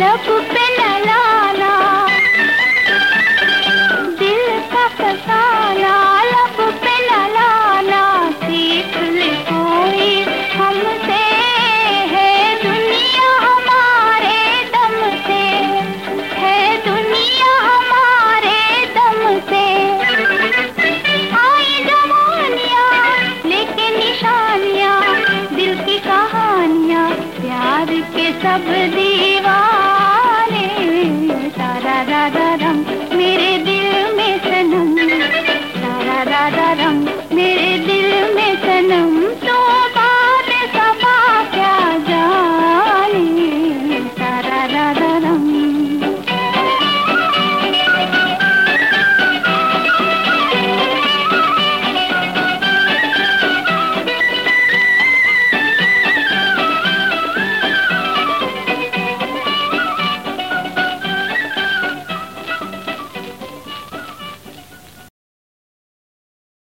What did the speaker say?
लब पे नलाना, दिल का फसाना लब पे नलाना, सीख ले कोई हमसे है दुनिया हमारे दम से, है दुनिया हमारे दम से। आई जवानियाँ लेकिन निशानियाँ, दिल की कहानियाँ, प्यार के सब